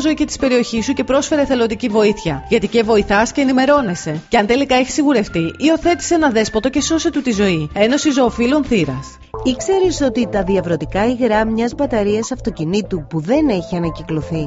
φιλοζωή και της περιοχής σου και πρόσφερε θελοντική βοήθεια. Γιατί και βοηθάς και ενημερώνεσαι. Και αν τελικά έχεις σιγουρευτεί, υιοθέτησε ένα δέσποτο και σώσε του τη ζωή. Ένωση Ζωοφύλων Θήρα. Ήξερες ότι τα διαβρωτικά υγρά μιας μπαταρίας αυτοκινήτου που δεν έχει ανακυκλωθεί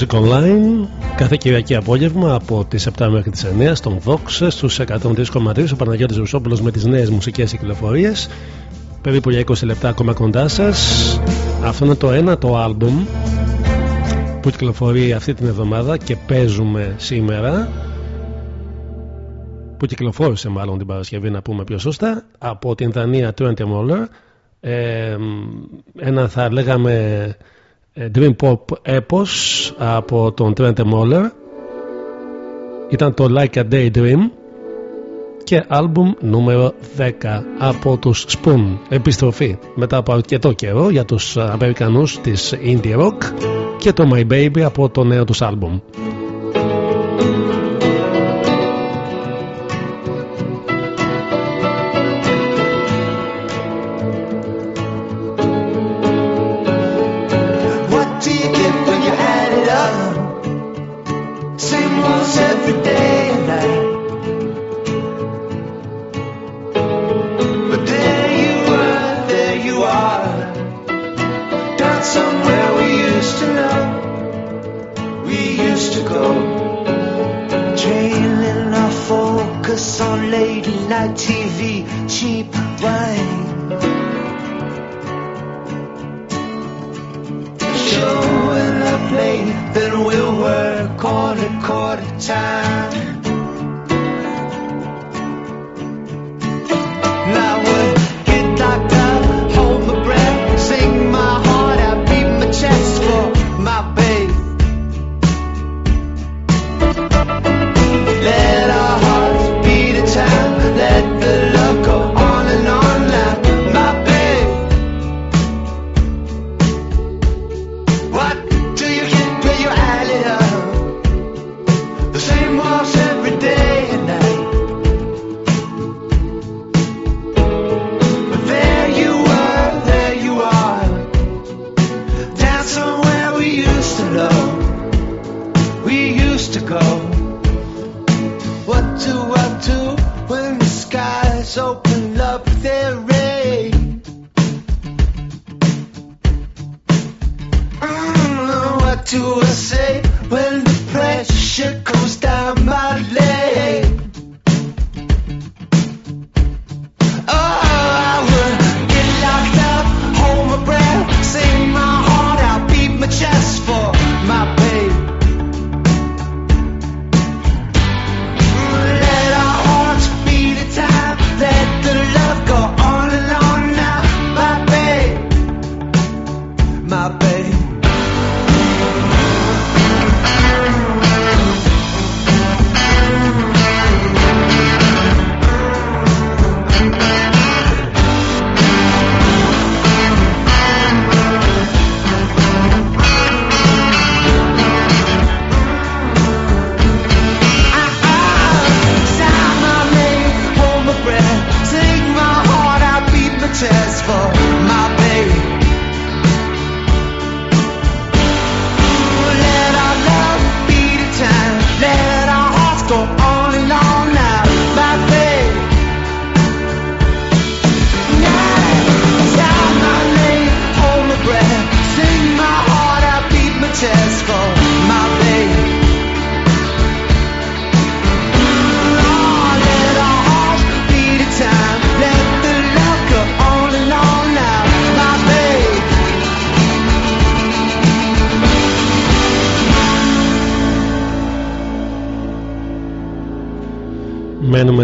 Music Online κάθε Κυριακή απόγευμα από τις 7 μέχρι τις 9 στον Vox στους 103,3 ο Παναγιώτης Ρουσόπουλος με τις νέες μουσικές κυκλοφορίες. Περίπου για 20 λεπτά ακόμα κοντά σας. Αυτό είναι το ένα το άλμπουμ που κυκλοφορεί αυτή την εβδομάδα και παίζουμε σήμερα. Που κυκλοφόρησε μάλλον την Παρασκευή να πούμε πιο σωστά από την Δανία Twenty Moller ε, ένα θα λέγαμε ε, Dream Pop Epos από τον Trent Moller. Ήταν το Like a Daydream και άλμπουμ νούμερο 10 από τους Spoon. Επιστροφή μετά από αρκετό καιρό για τους Αμερικανούς της Indie Rock και το My Baby από το νέο τους άλμπουμ black TV, cheap wine. Show and I play, then we'll work on a quarter time.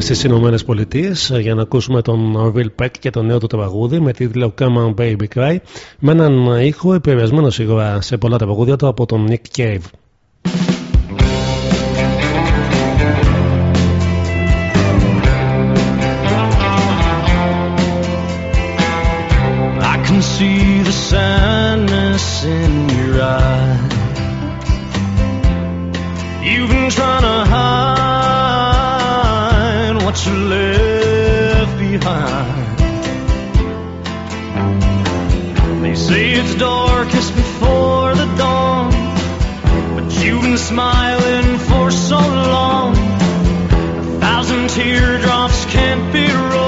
Στις Ηνωμένες Πολιτείες ε, για να ακούσουμε τον Orville Peck και το νέο του τραγούδι με τίτλο Come on Baby Cry με έναν ήχο επηρεασμένο σίγουρα σε πολλά τραγούδια του από τον Nick Cave. I can see the sadness in your eyes. You've been trying to hide what you left behind. They say it's darkest before the dawn, but you've been smiling for so long. A thousand teardrops can't be wrong.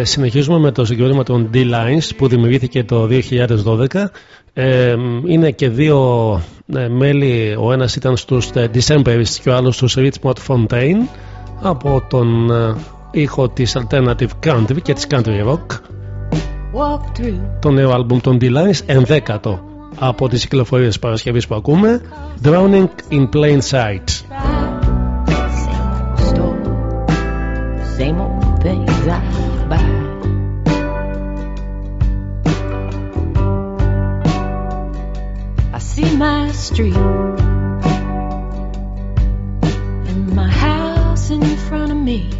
Και συνεχίζουμε με το συγκρότημα των D-Lines που δημιουργήθηκε το 2012 ε, είναι και δύο ε, μέλη. Ο ένας ήταν στους ε, Decemberists και ο άλλος στους Richmond Fontaine από τον ε, ήχο της Alternative Country και της Country Rock. Walk through. Το νέο άλμπουμ των D-Lines ενδέκατο από τις κυκλοφορίες Παρασκευής που ακούμε Drowning in Plain Sight see my street and my house in front of me.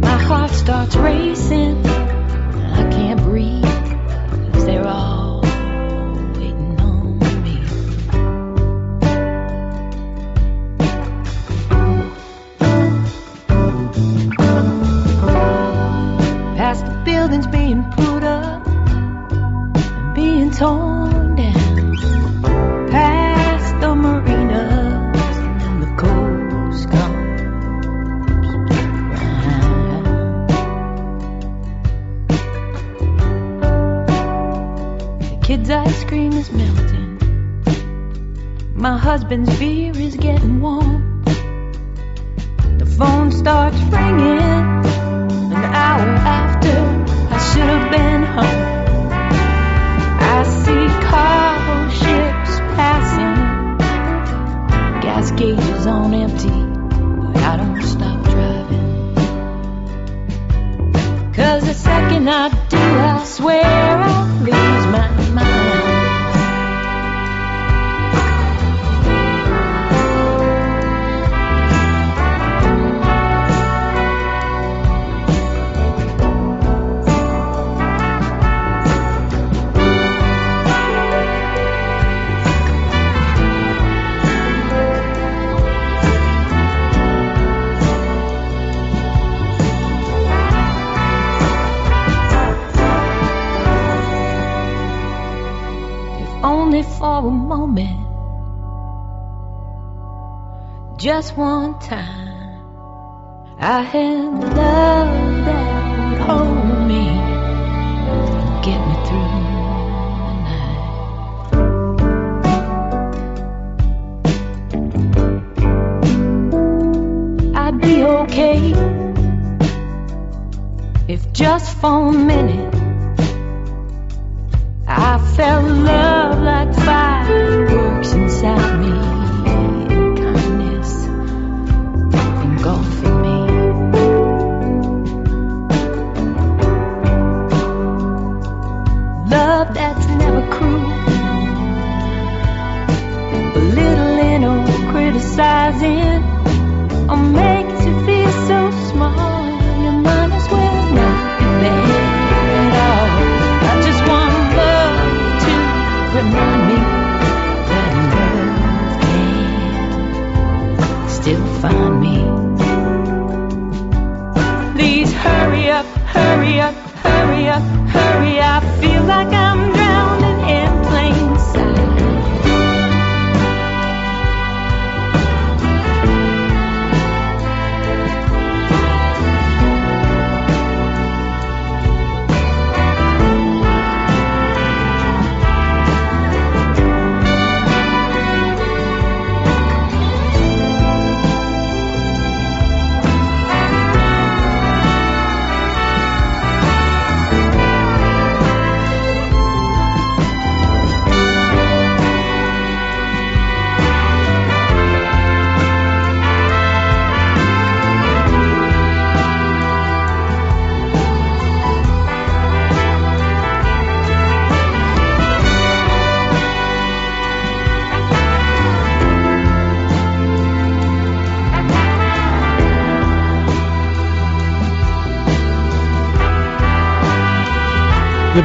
My heart starts racing. I can't breathe 'cause they're all waiting on me. Past the buildings being put up and being torn cream is melting. My husband's beer is getting warm. The phone starts ringing an hour after I should have been home. I see cargo ships passing, gas gauges on empty, but I don't stop driving. Cause the second I do, I swear I'll lose my mind. Only for a moment. Just one time, I had love that would hold me, get me through the night. I'd be okay if just for a minute I felt love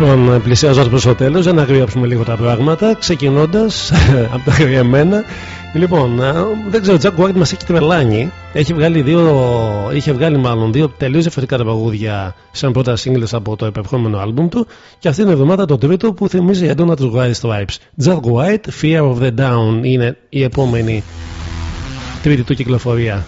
Λοιπόν, πλησιάζοντας προς το τέλος, για να γράψουμε λίγο τα πράγματα. Ξεκινώντας από τα γραμμένα. Λοιπόν, α, δεν ξέρω, ο Τζακ White μας έχει τρελάνει. Έχει βγάλει δύο, είχε βγάλει μάλλον δύο τελείως διαφορετικά τα παγούδια σαν πρώτα singles από το επερχόμενο άλμπουμ του. Και αυτή την εβδομάδα το τρίτο που θυμίζει έντονα τους White Stripes. Jack White, Fear of the Down είναι η επόμενη τρίτη του κυκλοφορία.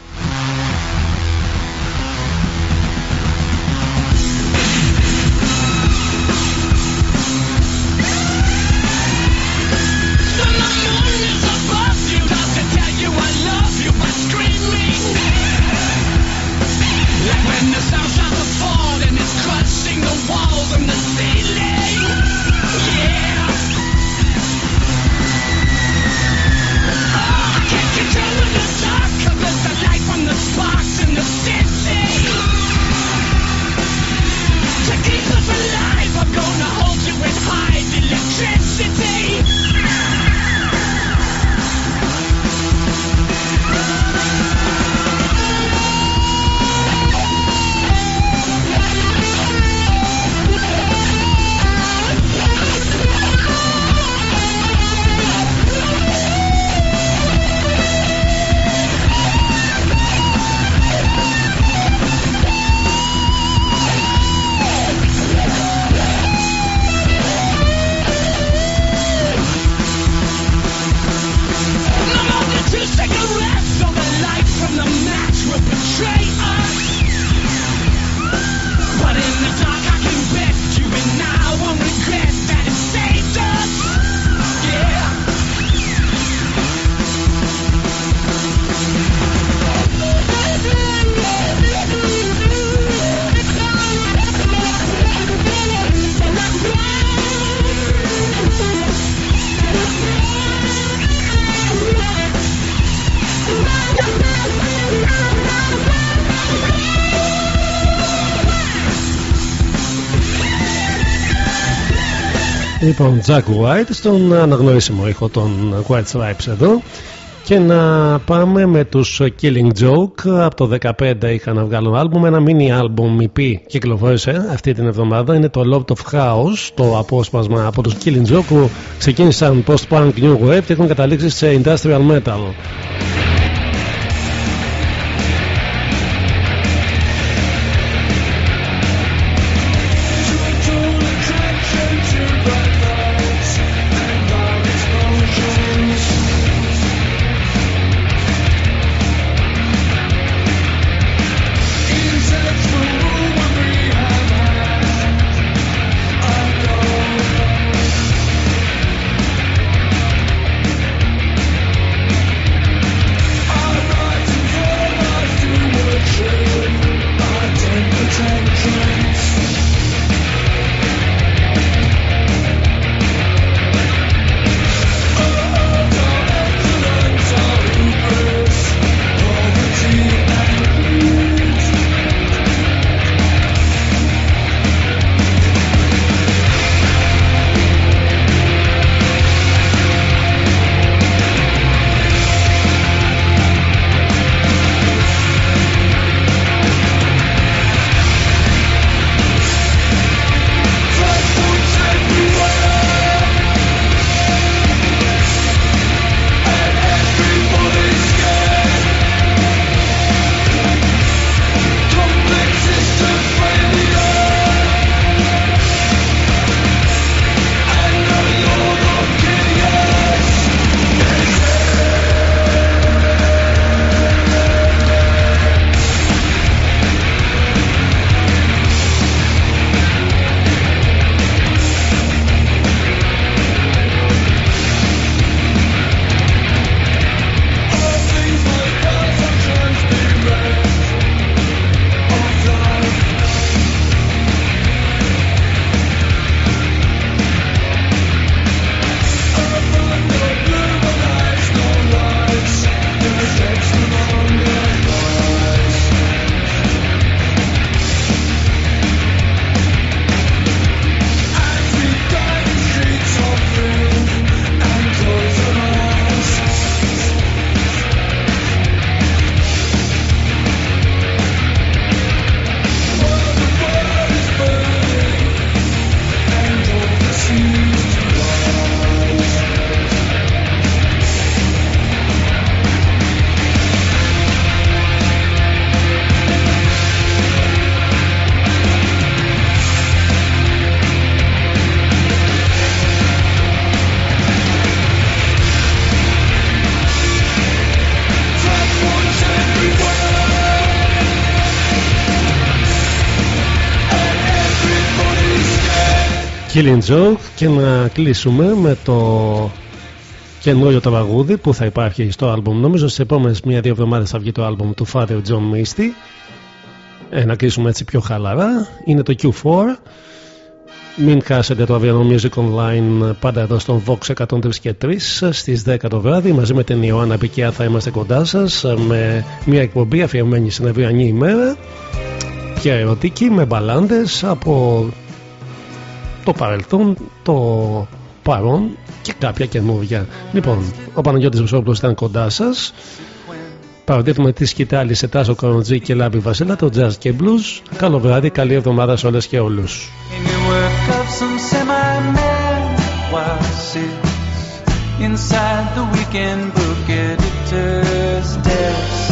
Λοιπόν, Jack White στον αναγνωρίσιμο ήχο των White Stripes εδώ. Και να πάμε με τους Killing Joke. Από το 15 είχαν να βγάλουν άλμπουμ ένα mini album EP κυκλοφόρησε αυτή την εβδομάδα. Είναι το Lord of House το απόσπασμα από τους Killing Joke που ξεκίνησαν post-punk new wave και έχουν καταλήξει σε industrial metal Killing Joke και να κλείσουμε με το καινούριο τραγούδι που θα υπάρχει στο άλμπουμ. Νομίζω στις επόμενες μία-δύο εβδομάδες θα βγει το άλμπουμ του Father John Misty. Ε, να κλείσουμε έτσι πιο χαλαρά. Είναι το Q4. Μην χάσετε το αυριανό Music Online πάντα εδώ στον Vox 103 και 3 στις 10 το βράδυ. Μαζί με την Ιωάννα Πικιά θα είμαστε κοντά σας με μια εκπομπή αφιερωμένη στην αυριανή ημέρα. Πια ερωτική με μπαλάντες από το παρελθόν, το παρόν και κάποια καινούργια. Λοιπόν, ο Παναγιώτης Βουσόπουλος ήταν κοντά σας. Παροδίδουμε τη σκητάλη σε Τάσο Κοροντζή και Λάμπη Βασίλα, το jazz και blues. Καλό βράδυ, καλή εβδομάδα σε όλες και όλους. in the work of some semi-man while sits inside the weekend book editor's desk.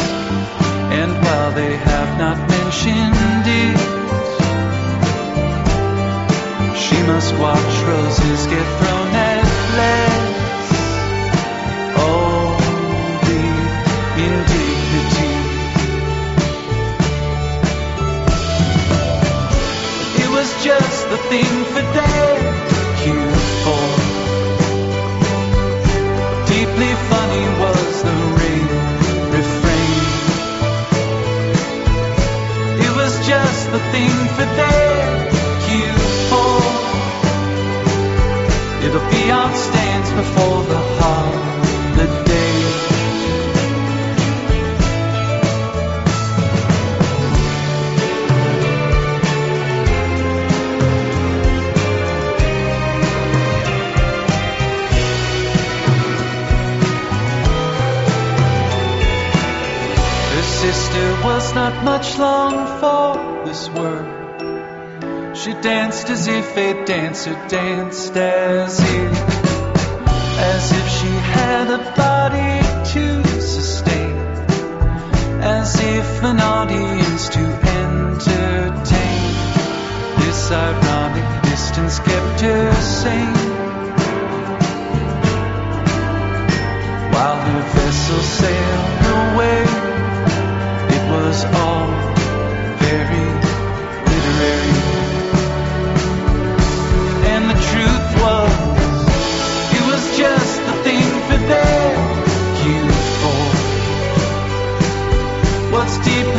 And while they have not mentioned must watch roses get thrown at less. Oh, the indignity. It was just the thing for Dad Q for. Deeply funny was the ring refrain. It was just the thing for Dad It'll stands before the holiday. Her sister was not much long for this world. She danced as if a dancer danced as if, as if she had a body to sustain, as if an audience to entertain. This ironic distance kept her sane. While her vessel sailed away, it was all very deep